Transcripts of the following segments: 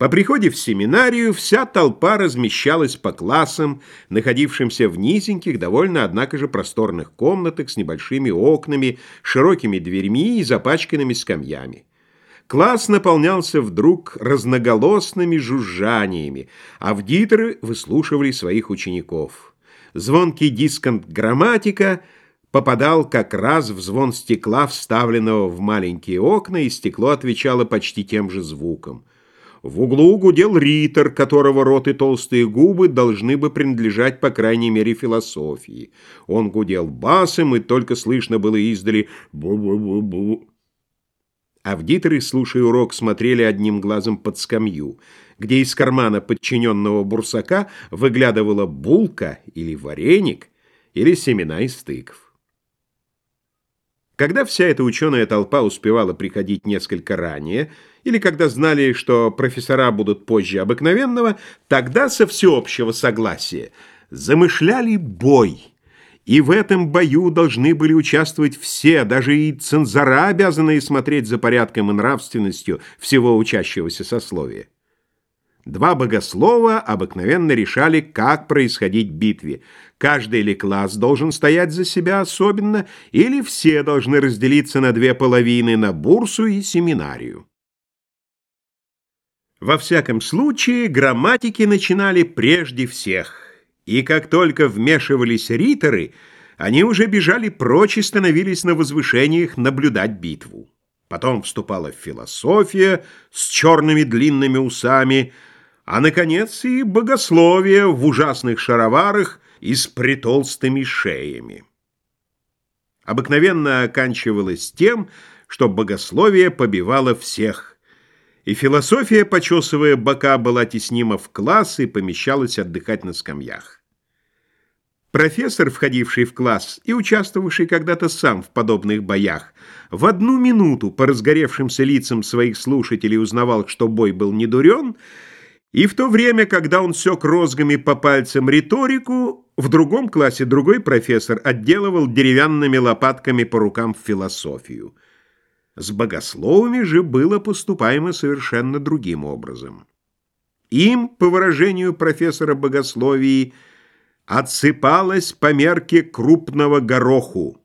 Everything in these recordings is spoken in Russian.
По приходе в семинарию вся толпа размещалась по классам, находившимся в низеньких, довольно, однако же, просторных комнатах с небольшими окнами, широкими дверьми и запачканными скамьями. Класс наполнялся вдруг разноголосными жужжаниями, аудиторы выслушивали своих учеников. Звонкий дисконт грамматика попадал как раз в звон стекла, вставленного в маленькие окна, и стекло отвечало почти тем же звуком. В углу гудел ритор, которого рот и толстые губы должны бы принадлежать, по крайней мере, философии. Он гудел басом, и только слышно было издали «бу-бу-бу-бу». Авдиторы, слушая урок, смотрели одним глазом под скамью, где из кармана подчиненного бурсака выглядывала булка или вареник, или семена из тыкв. Когда вся эта ученая толпа успевала приходить несколько ранее, или когда знали, что профессора будут позже обыкновенного, тогда со всеобщего согласия замышляли бой. И в этом бою должны были участвовать все, даже и цензора, обязанные смотреть за порядком и нравственностью всего учащегося сословия. Два богослова обыкновенно решали, как происходить битве. Каждый ли класс должен стоять за себя особенно, или все должны разделиться на две половины, на бурсу и семинарию. Во всяком случае, грамматики начинали прежде всех, и как только вмешивались риторы, они уже бежали прочь и становились на возвышениях наблюдать битву. Потом вступала философия с черными длинными усами – а, наконец, и богословие в ужасных шароварах и с притолстыми шеями. Обыкновенно оканчивалось тем, что богословие побивало всех, и философия, почесывая бока, была теснима в класс и помещалась отдыхать на скамьях. Профессор, входивший в класс и участвовавший когда-то сам в подобных боях, в одну минуту по разгоревшимся лицам своих слушателей узнавал, что бой был недурен, и в то время, когда он сёк розгами по пальцам риторику, в другом классе другой профессор отделывал деревянными лопатками по рукам философию. С богословами же было поступаемо совершенно другим образом. Им, по выражению профессора богословии, отсыпалось по мерке крупного гороху,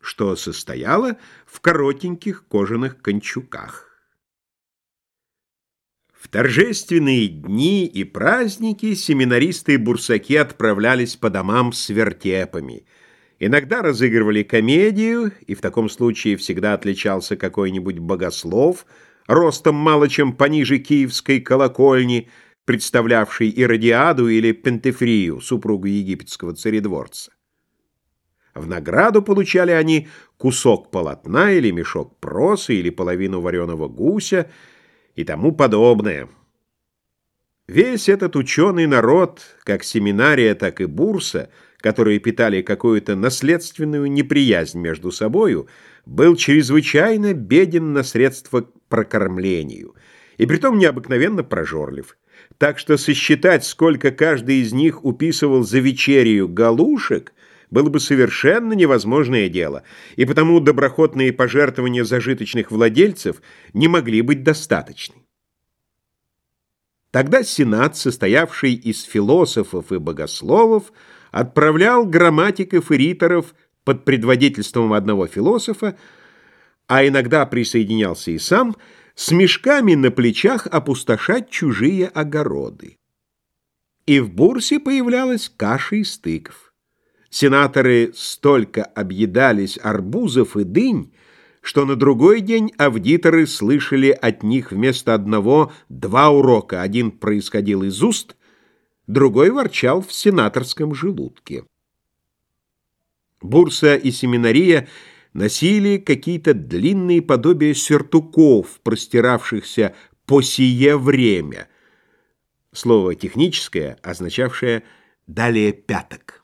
что состояло в коротеньких кожаных кончуках. В торжественные дни и праздники семинаристы и бурсаки отправлялись по домам с вертепами. Иногда разыгрывали комедию, и в таком случае всегда отличался какой-нибудь богослов, ростом мало чем пониже киевской колокольни, представлявший Иродиаду или Пентефрию, супругу египетского царедворца. В награду получали они кусок полотна или мешок проса или половину вареного гуся – и тому подобное. Весь этот ученый народ, как семинария, так и бурса, которые питали какую-то наследственную неприязнь между собою, был чрезвычайно беден на средства к прокормлению, и притом необыкновенно прожорлив. Так что сосчитать, сколько каждый из них уписывал за вечерию галушек, было бы совершенно невозможное дело, и потому доброхотные пожертвования зажиточных владельцев не могли быть достаточны. Тогда Сенат, состоявший из философов и богословов, отправлял грамматиков и риторов под предводительством одного философа, а иногда присоединялся и сам, с мешками на плечах опустошать чужие огороды. И в бурсе появлялась каша из тыкв. Сенаторы столько объедались арбузов и дынь, что на другой день аудиторы слышали от них вместо одного два урока. Один происходил из уст, другой ворчал в сенаторском желудке. Бурса и семинария носили какие-то длинные подобия сюртуков, простиравшихся по сие время. Слово техническое, означавшее «далее пяток».